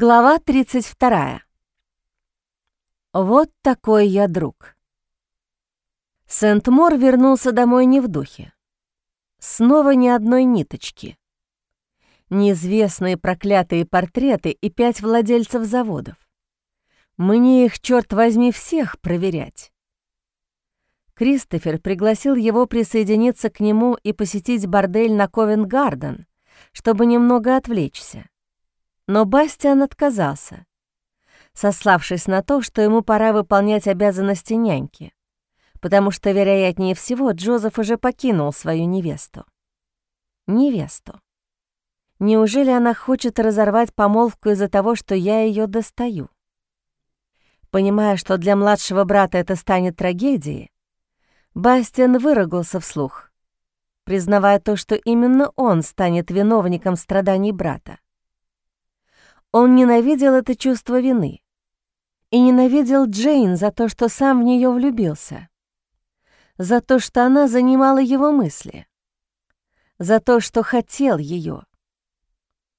Глава 32. Вот такой я друг. Сент-Мор вернулся домой не в духе. Снова ни одной ниточки. Неизвестные проклятые портреты и пять владельцев заводов. Мне их, черт возьми, всех проверять. Кристофер пригласил его присоединиться к нему и посетить бордель на Ковент-Гарден, чтобы немного отвлечься. Но Бастиан отказался, сославшись на то, что ему пора выполнять обязанности няньки, потому что, вероятнее всего, Джозеф уже покинул свою невесту. Невесту. Неужели она хочет разорвать помолвку из-за того, что я ее достаю? Понимая, что для младшего брата это станет трагедией, Бастиан выругался вслух, признавая то, что именно он станет виновником страданий брата. Он ненавидел это чувство вины и ненавидел Джейн за то, что сам в нее влюбился, за то, что она занимала его мысли, за то, что хотел ее.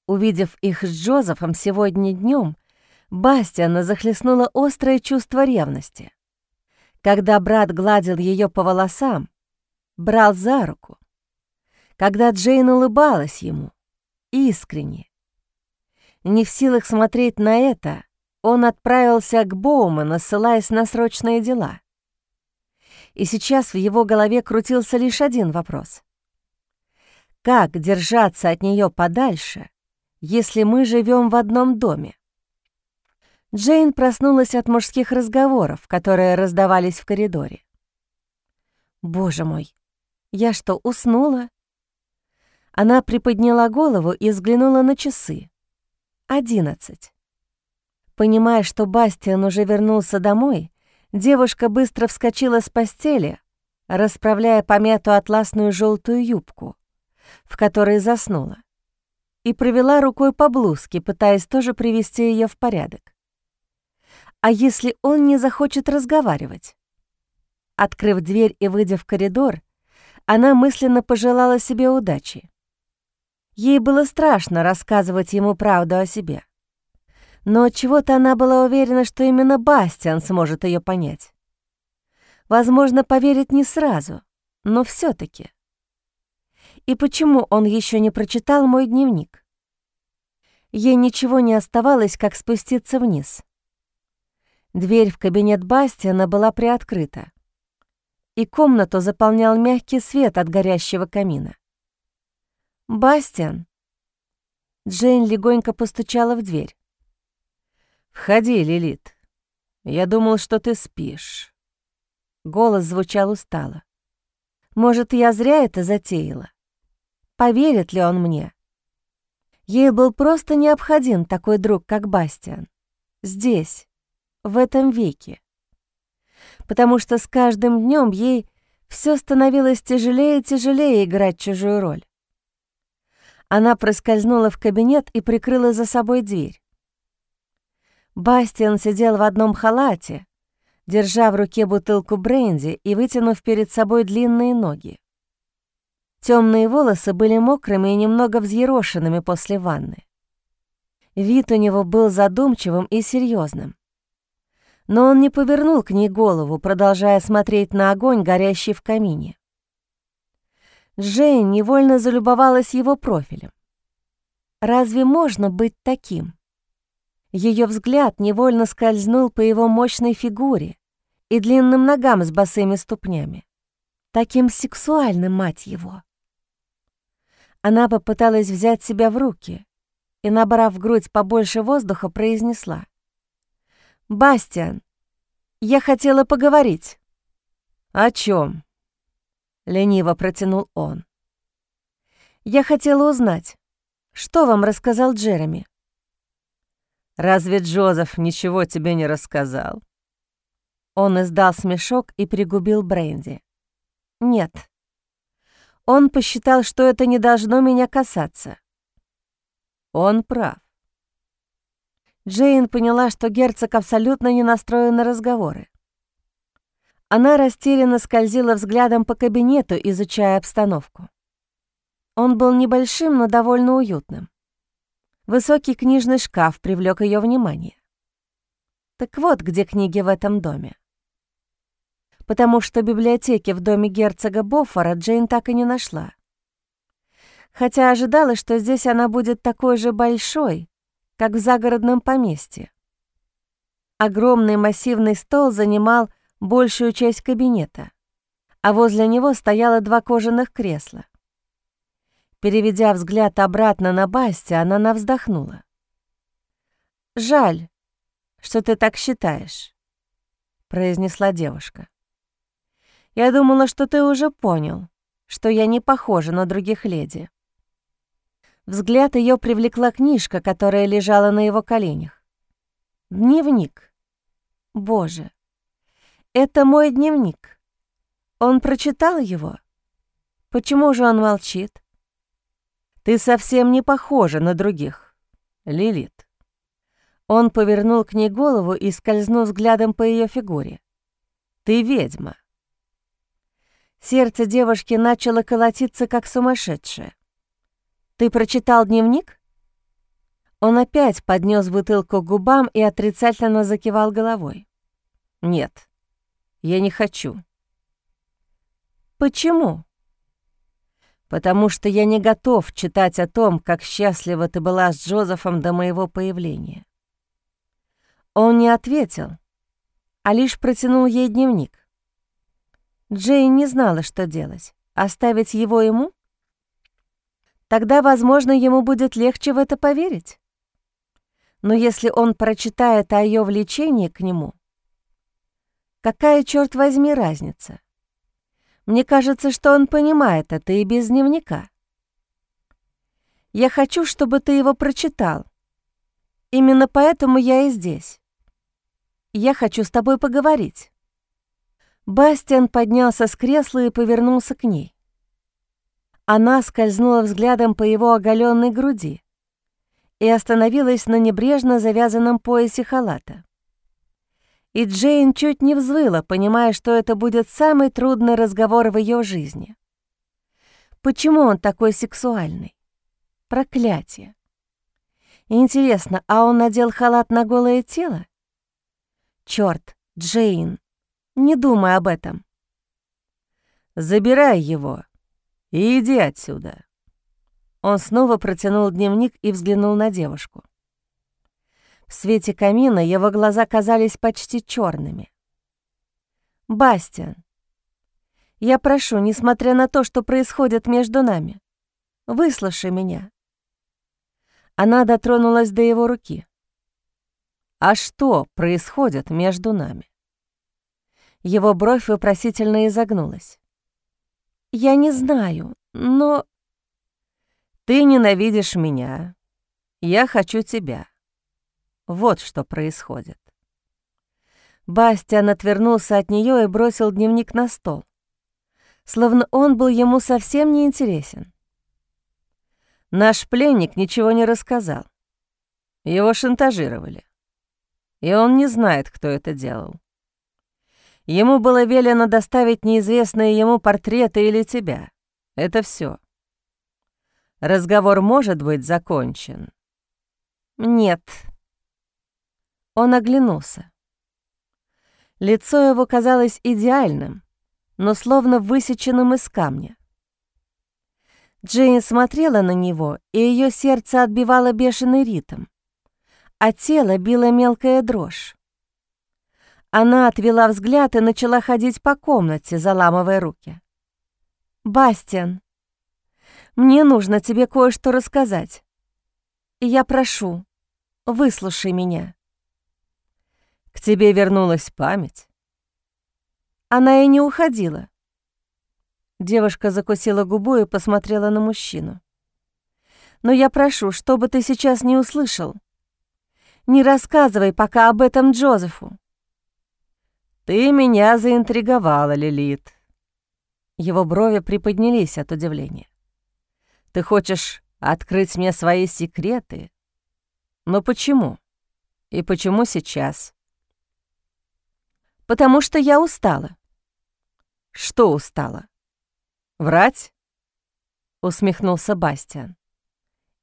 Увидев их с Джозефом сегодня днем, Бастиана захлестнуло острое чувство ревности. Когда брат гладил ее по волосам, брал за руку, когда Джейн улыбалась ему, искренне, не в силах смотреть на это, он отправился к Боуману, ссылаясь на срочные дела. И сейчас в его голове крутился лишь один вопрос. Как держаться от нее подальше, если мы живем в одном доме? Джейн проснулась от мужских разговоров, которые раздавались в коридоре. «Боже мой, я что, уснула?» Она приподняла голову и взглянула на часы. Одиннадцать. Понимая, что Бастиан уже вернулся домой, девушка быстро вскочила с постели, расправляя помятую атласную желтую юбку, в которой заснула, и провела рукой по блузке, пытаясь тоже привести ее в порядок. А если он не захочет разговаривать? Открыв дверь и выйдя в коридор, она мысленно пожелала себе удачи. Ей было страшно рассказывать ему правду о себе. Но чего-то она была уверена, что именно Бастиан сможет ее понять. Возможно, поверить не сразу, но все таки И почему он еще не прочитал мой дневник? Ей ничего не оставалось, как спуститься вниз. Дверь в кабинет Бастиана была приоткрыта, и комнату заполнял мягкий свет от горящего камина. «Бастиан!» Джейн легонько постучала в дверь. «Входи, Лилит. Я думал, что ты спишь». Голос звучал устало. «Может, я зря это затеяла? Поверит ли он мне?» Ей был просто необходим такой друг, как Бастиан. Здесь, в этом веке. Потому что с каждым днем ей все становилось тяжелее и тяжелее играть чужую роль. Она проскользнула в кабинет и прикрыла за собой дверь. Бастиан сидел в одном халате, держа в руке бутылку бренди и вытянув перед собой длинные ноги. Темные волосы были мокрыми и немного взъерошенными после ванны. Вид у него был задумчивым и серьезным. Но он не повернул к ней голову, продолжая смотреть на огонь, горящий в камине. Джейн невольно залюбовалась его профилем. Разве можно быть таким? Ее взгляд невольно скользнул по его мощной фигуре и длинным ногам с босыми ступнями. Таким сексуальным, мать его. Она попыталась взять себя в руки и, набрав в грудь побольше воздуха, произнесла. «Бастиан, я хотела поговорить». «О чем? Лениво протянул он. «Я хотела узнать, что вам рассказал Джереми?» «Разве Джозеф ничего тебе не рассказал?» Он издал смешок и пригубил бренди. «Нет. Он посчитал, что это не должно меня касаться». Он прав. Джейн поняла, что герцог абсолютно не настроен на разговоры. Она растерянно скользила взглядом по кабинету, изучая обстановку. Он был небольшим, но довольно уютным. Высокий книжный шкаф привлек ее внимание. Так вот, где книги в этом доме. Потому что библиотеки в доме герцога Боффора Джейн так и не нашла. Хотя ожидала, что здесь она будет такой же большой, как в загородном поместье. Огромный массивный стол занимал большую часть кабинета, а возле него стояло два кожаных кресла. Переведя взгляд обратно на Басти, она навздохнула. «Жаль, что ты так считаешь», — произнесла девушка. «Я думала, что ты уже понял, что я не похожа на других леди». Взгляд ее привлекла книжка, которая лежала на его коленях. Дневник. Боже, это мой дневник. Он прочитал его? Почему же он молчит? Ты совсем не похожа на других, Лилит. Он повернул к ней голову и скользнул взглядом по ее фигуре. Ты ведьма. Сердце девушки начало колотиться, как сумасшедшее. Ты прочитал дневник? Он опять поднес бутылку к губам и отрицательно закивал головой. Нет, я не хочу. Почему? потому что я не готов читать о том, как счастлива ты была с Джозефом до моего появления». Он не ответил, а лишь протянул ей дневник. Джейн не знала, что делать. Оставить его ему? Тогда, возможно, ему будет легче в это поверить. Но если он прочитает о ее влечении к нему, какая, черт возьми, разница? Мне кажется, что он понимает это и без дневника. Я хочу, чтобы ты его прочитал. Именно поэтому я и здесь. Я хочу с тобой поговорить». Бастиан поднялся с кресла и повернулся к ней. Она скользнула взглядом по его оголенной груди и остановилась на небрежно завязанном поясе халата. И Джейн чуть не взвыла, понимая, что это будет самый трудный разговор в ее жизни. Почему он такой сексуальный? Проклятие. Интересно, а он надел халат на голое тело? Чёрт, Джейн, не думай об этом. Забирай его и иди отсюда. Он снова протянул дневник и взглянул на девушку. В свете камина его глаза казались почти черными. «Бастиан, я прошу, несмотря на то, что происходит между нами, выслушай меня». Она дотронулась до его руки. «А что происходит между нами?» Его бровь вопросительно изогнулась. «Я не знаю, но...» «Ты ненавидишь меня. Я хочу тебя. Вот что происходит. Бастиан отвернулся от нее и бросил дневник на стол, словно он был ему совсем не интересен. Наш пленник ничего не рассказал. Его шантажировали. И он не знает, кто это делал. Ему было велено доставить неизвестные ему портреты или тебя. Это все. Разговор может быть закончен. Нет, он оглянулся. Лицо его казалось идеальным, но словно высеченным из камня. Джейн смотрела на него, и ее сердце отбивало бешеный ритм, а тело било мелкая дрожь. Она отвела взгляд и начала ходить по комнате, заламывая руки. «Бастиан, мне нужно тебе кое-что рассказать. Я прошу, выслушай меня». К тебе вернулась память? Она и не уходила. Девушка закусила губу и посмотрела на мужчину. Но я прошу, что бы ты сейчас не услышал, не рассказывай пока об этом Джозефу. Ты меня заинтриговала, Лилит. Его брови приподнялись от удивления. Ты хочешь открыть мне свои секреты? Но почему? И почему сейчас? Потому что я устала». «Что устала? Врать?» — усмехнулся Бастиан.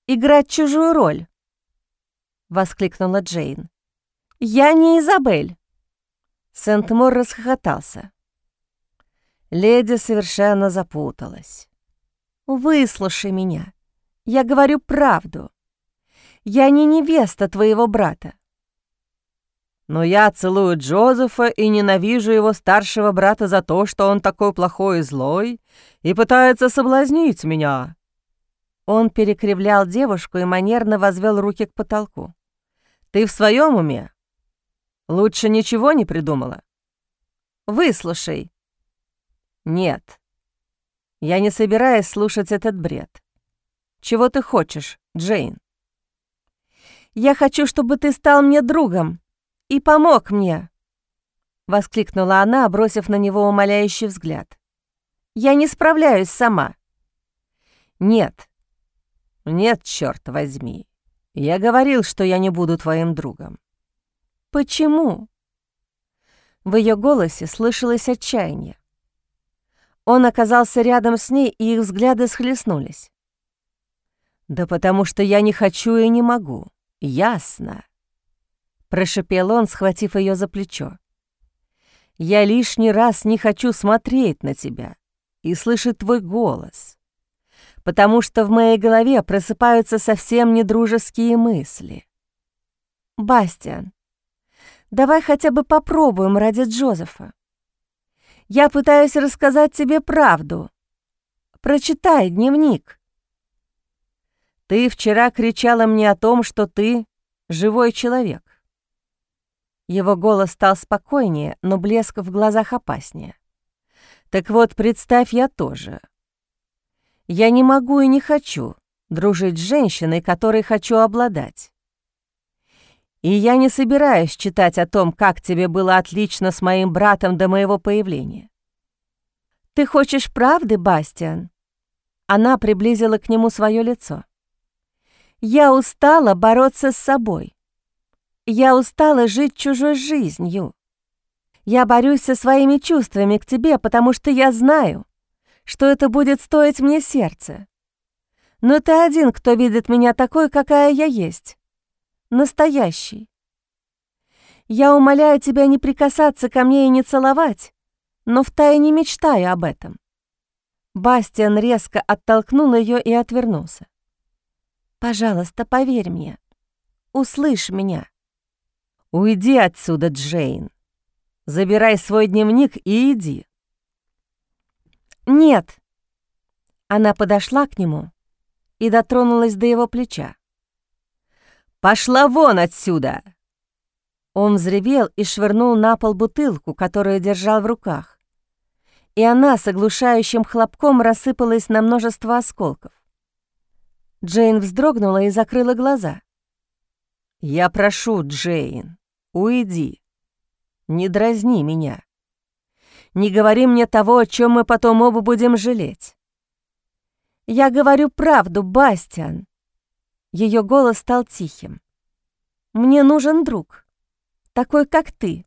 «Играть чужую роль, — воскликнула Джейн. «Я не Изабель!» Сент-Мор расхохотался. Леди совершенно запуталась. «Выслушай меня. Я говорю правду. Я не невеста твоего брата. Но я целую Джозефа и ненавижу его старшего брата за то, что он такой плохой и злой и пытается соблазнить меня». Он перекривлял девушку и манерно возвел руки к потолку. «Ты в своем уме? Лучше ничего не придумала?» «Выслушай». «Нет. Я не собираюсь слушать этот бред. Чего ты хочешь, Джейн?» «Я хочу, чтобы ты стал мне другом и помог мне!» — воскликнула она, бросив на него умоляющий взгляд. «Я не справляюсь сама». «Нет, нет, черт возьми. Я говорил, что я не буду твоим другом». «Почему?» В ее голосе слышалось отчаяние. Он оказался рядом с ней, и их взгляды схлестнулись. «Да потому что я не хочу и не могу. Ясно?» Прошипел он, схватив ее за плечо. «Я лишний раз не хочу смотреть на тебя и слышать твой голос, потому что в моей голове просыпаются совсем недружеские мысли». «Бастиан, давай хотя бы попробуем ради Джозефа. Я пытаюсь рассказать тебе правду. Прочитай дневник». «Ты вчера кричала мне о том, что ты живой человек. Его голос стал спокойнее, но блеск в глазах опаснее. «Так вот, представь, я тоже. Я не могу и не хочу дружить с женщиной, которой хочу обладать. И я не собираюсь читать о том, как тебе было отлично с моим братом до моего появления. Ты хочешь правды, Бастиан?» Она приблизила к нему свое лицо. «Я устала бороться с собой. Я устала жить чужой жизнью. Я борюсь со своими чувствами к тебе, потому что я знаю, что это будет стоить мне сердце. Но ты один, кто видит меня такой, какая я есть. Настоящий. Я умоляю тебя не прикасаться ко мне и не целовать, но втайне мечтаю об этом. Бастиан резко оттолкнул ее и отвернулся. «Пожалуйста, поверь мне. Услышь меня. «Уйди отсюда, Джейн. Забирай свой дневник и иди». «Нет». Она подошла к нему и дотронулась до его плеча. «Пошла вон отсюда!» Он взревел и швырнул на пол бутылку, которую держал в руках. И она с оглушающим хлопком рассыпалась на множество осколков. Джейн вздрогнула и закрыла глаза. «Я прошу, Джейн, уйди. Не дразни меня. Не говори мне того, о чем мы потом оба будем жалеть». «Я говорю правду, Бастиан». Ее голос стал тихим. «Мне нужен друг, такой, как ты».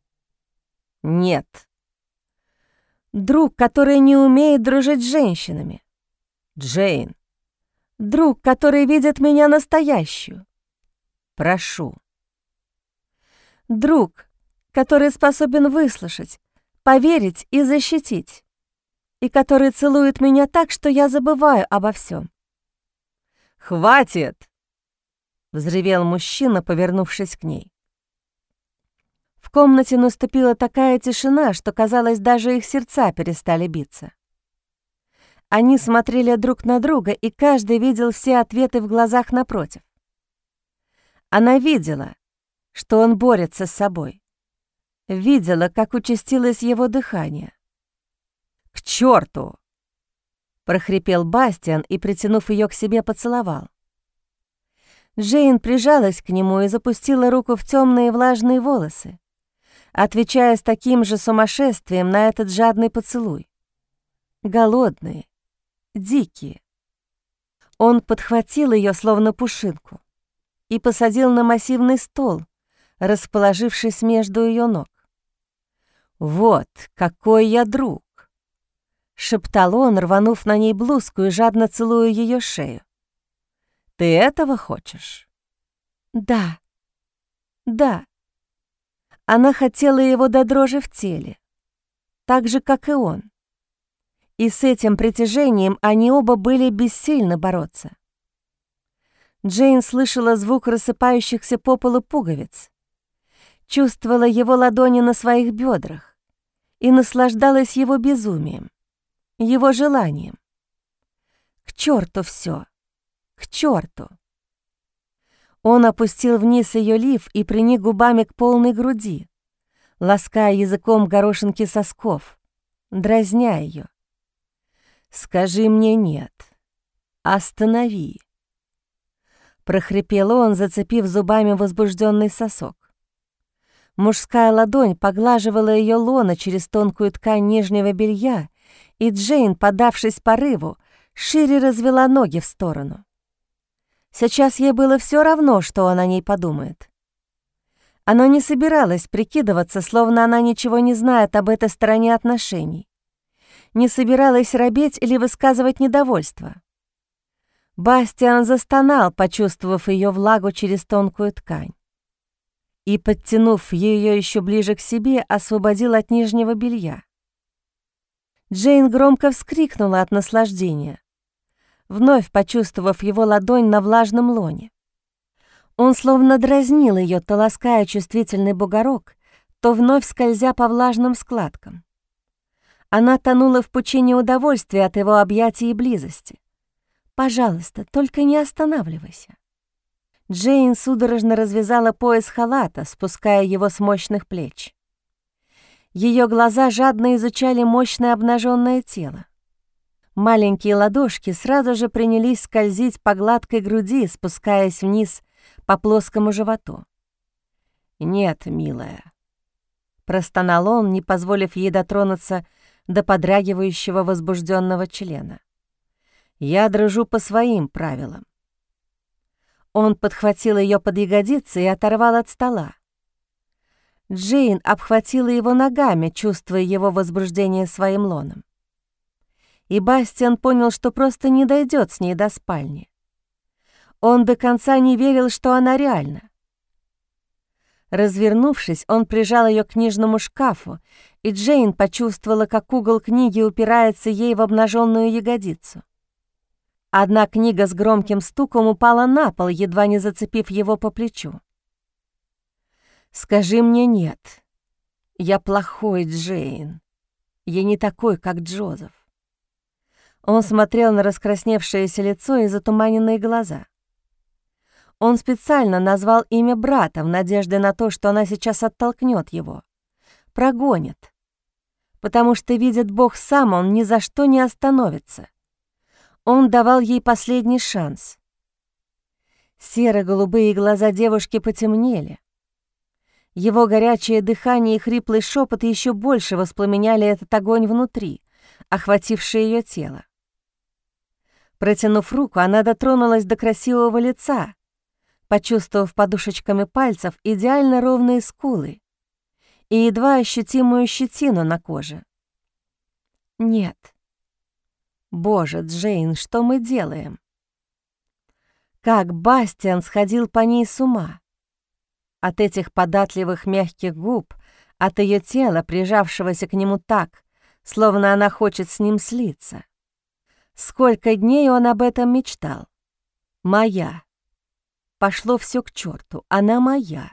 «Нет». «Друг, который не умеет дружить с женщинами». «Джейн». «Друг, который видит меня настоящую». Прошу. Друг, который способен выслушать, поверить и защитить, и который целует меня так, что я забываю обо всем. «Хватит!» — взревел мужчина, повернувшись к ней. В комнате наступила такая тишина, что, казалось, даже их сердца перестали биться. Они смотрели друг на друга, и каждый видел все ответы в глазах напротив. Она видела, что он борется с собой. Видела, как участилось его дыхание. «К черту! прохрипел Бастиан и, притянув ее к себе, поцеловал. Джейн прижалась к нему и запустила руку в темные влажные волосы, отвечая с таким же сумасшествием на этот жадный поцелуй. Голодные, дикие. Он подхватил ее, словно пушинку и посадил на массивный стол, расположившись между ее ног. «Вот какой я друг!» — шептал он, рванув на ней блузку и жадно целуя ее шею. «Ты этого хочешь?» «Да», Да, она хотела его до дрожи в теле, так же, как и он. И с этим притяжением они оба были бессильны бороться. Джейн слышала звук рассыпающихся по полу пуговиц, чувствовала его ладони на своих бедрах и наслаждалась его безумием, его желанием. К черту все, к черту! Он опустил вниз ее лиф и приник губами к полной груди, лаская языком горошинки сосков, дразня ее. «Скажи мне нет. Останови!» Прохрипел он, зацепив зубами возбужденный сосок. Мужская ладонь поглаживала ее лона через тонкую ткань нижнего белья, и Джейн, подавшись порыву, шире развела ноги в сторону. Сейчас ей было все равно, что он о ней подумает. Она не собиралась прикидываться, словно она ничего не знает об этой стороне отношений. Не собиралась робеть или высказывать недовольство. Бастиан застонал, почувствовав ее влагу через тонкую ткань. И, подтянув ее еще ближе к себе, освободил от нижнего белья. Джейн громко вскрикнула от наслаждения, вновь почувствовав его ладонь на влажном лоне. Он словно дразнил ее, то лаская чувствительный бугорок, то вновь скользя по влажным складкам. Она тонула в пучине удовольствия от его объятий и близости. «Пожалуйста, только не останавливайся». Джейн судорожно развязала пояс халата, спуская его с мощных плеч. Ее глаза жадно изучали мощное обнаженное тело. Маленькие ладошки сразу же принялись скользить по гладкой груди, спускаясь вниз по плоскому животу. «Нет, милая», — простонал он, не позволив ей дотронуться до подрагивающего возбужденного члена. «Я дрожу по своим правилам». Он подхватил ее под ягодицы и оторвал от стола. Джейн обхватила его ногами, чувствуя его возбуждение своим лоном и Бастиан понял, что просто не дойдет с ней до спальни. Он до конца не верил, что она реальна. Развернувшись, он прижал ее к книжному шкафу, и Джейн почувствовала, как угол книги упирается ей в обнаженную ягодицу. Одна книга с громким стуком упала на пол, едва не зацепив его по плечу. «Скажи мне нет. Я плохой Джейн. Я не такой, как Джозеф. Он смотрел на раскрасневшееся лицо и затуманенные глаза. Он специально назвал имя брата в надежде на то, что она сейчас оттолкнет его, прогонит. Потому что, видит Бог сам, он ни за что не остановится. Он давал ей последний шанс. Серо-голубые глаза девушки потемнели. Его горячее дыхание и хриплый шепот еще больше воспламеняли этот огонь внутри, охвативший ее тело. Протянув руку, она дотронулась до красивого лица, почувствовав подушечками пальцев идеально ровные скулы и едва ощутимую щетину на коже. «Нет. Боже, Джейн, что мы делаем?» Как Бастиан сходил по ней с ума. От этих податливых мягких губ, от ее тела, прижавшегося к нему так, словно она хочет с ним слиться. Сколько дней он об этом мечтал. Моя. Пошло все к черту, она моя.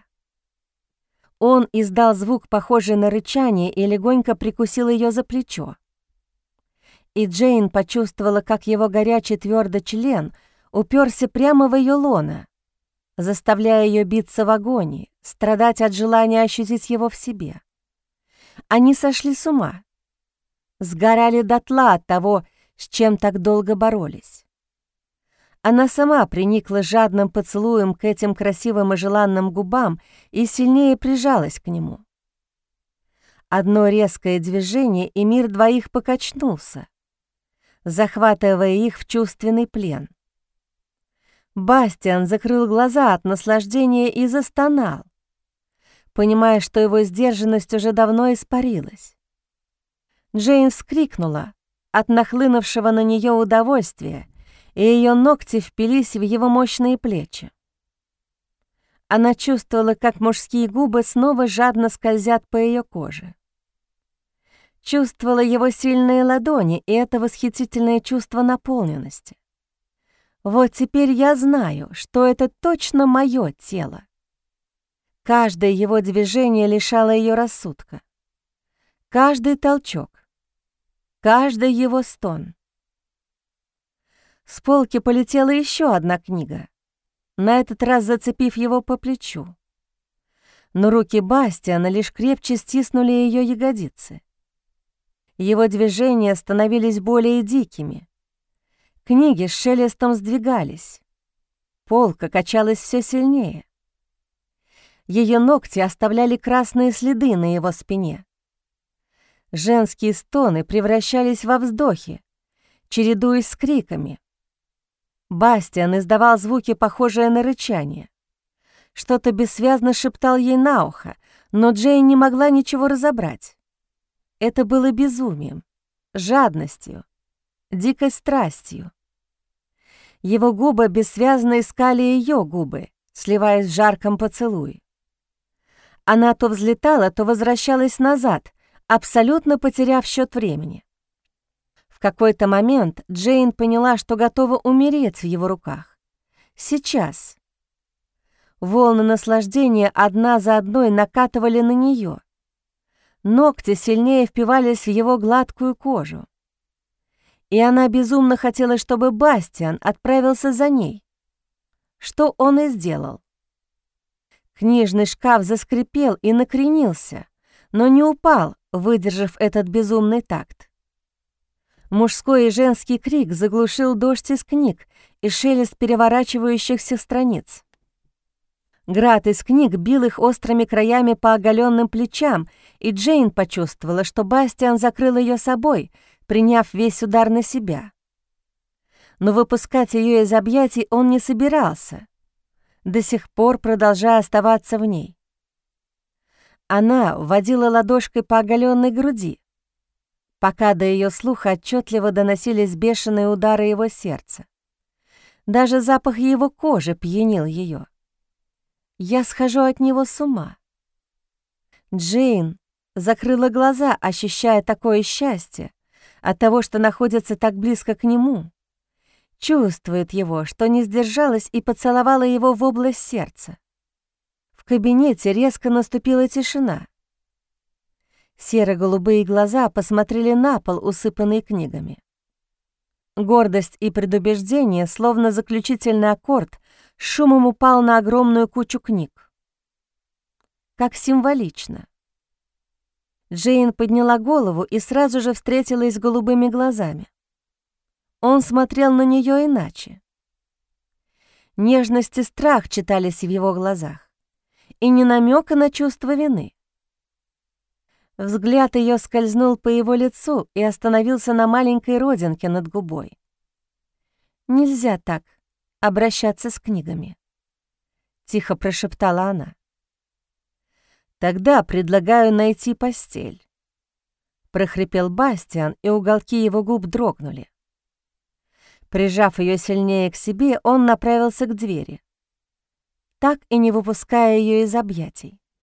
Он издал звук, похожий на рычание, и легонько прикусил ее за плечо. И Джейн почувствовала, как его горячий твердый член уперся прямо в ее лона, заставляя ее биться в агонии, страдать от желания ощутить его в себе. Они сошли с ума, сгорали дотла от того, с чем так долго боролись. Она сама приникла жадным поцелуем к этим красивым и желанным губам и сильнее прижалась к нему. Одно резкое движение, и мир двоих покачнулся, захватывая их в чувственный плен. Бастиан закрыл глаза от наслаждения и застонал, понимая, что его сдержанность уже давно испарилась. Джейн вскрикнула, от нахлынувшего на нее удовольствия, и ее ногти впились в его мощные плечи. Она чувствовала, как мужские губы снова жадно скользят по ее коже. Чувствовала его сильные ладони и это восхитительное чувство наполненности. Вот теперь я знаю, что это точно мое тело. Каждое его движение лишало ее рассудка. Каждый толчок, каждый его стон. С полки полетела еще одна книга, на этот раз зацепив его по плечу. Но руки Бастиана лишь крепче стиснули ее ягодицы. Его движения становились более дикими. Книги с шелестом сдвигались. Полка качалась все сильнее. Ее ногти оставляли красные следы на его спине. Женские стоны превращались во вздохи, чередуясь с криками. Бастиан издавал звуки, похожие на рычание. Что-то бессвязно шептал ей на ухо, но Джейн не могла ничего разобрать. Это было безумием, жадностью, дикой страстью. Его губы бессвязно искали ее губы, сливаясь в жарком поцелуе. Она то взлетала, то возвращалась назад, абсолютно потеряв счет времени. В какой-то момент Джейн поняла, что готова умереть в его руках. Сейчас. Волны наслаждения одна за одной накатывали на нее. Ногти сильнее впивались в его гладкую кожу. И она безумно хотела, чтобы Бастиан отправился за ней. Что он и сделал. Книжный шкаф заскрипел и накренился, но не упал, выдержав этот безумный такт. Мужской и женский крик заглушил дождь из книг и шелест переворачивающихся страниц. Град из книг бил их острыми краями по оголенным плечам, и Джейн почувствовала, что Бастиан закрыл ее собой, приняв весь удар на себя. Но выпускать ее из объятий он не собирался до сих пор продолжая оставаться в ней. Она водила ладошкой по оголенной груди, пока до ее слуха отчетливо доносились бешеные удары его сердца. Даже запах его кожи пьянил ее. Я схожу от него с ума. Джейн закрыла глаза, ощущая такое счастье от того, что находится так близко к нему, Чувствует его, что не сдержалась и поцеловала его в область сердца. В кабинете резко наступила тишина. Серо-голубые глаза посмотрели на пол, усыпанный книгами. Гордость и предубеждение, словно заключительный аккорд, шумом упал на огромную кучу книг. Как символично. Джейн подняла голову и сразу же встретилась с голубыми глазами. Он смотрел на нее иначе. Нежность и страх читались в его глазах, и не намека на чувство вины. Взгляд ее скользнул по его лицу и остановился на маленькой родинке над губой. «Нельзя так обращаться с книгами», — тихо прошептала она. «Тогда предлагаю найти постель», — прохрипел Бастиан, и уголки его губ дрогнули. Прижав ее сильнее к себе, он направился к двери, так и не выпуская ее из объятий.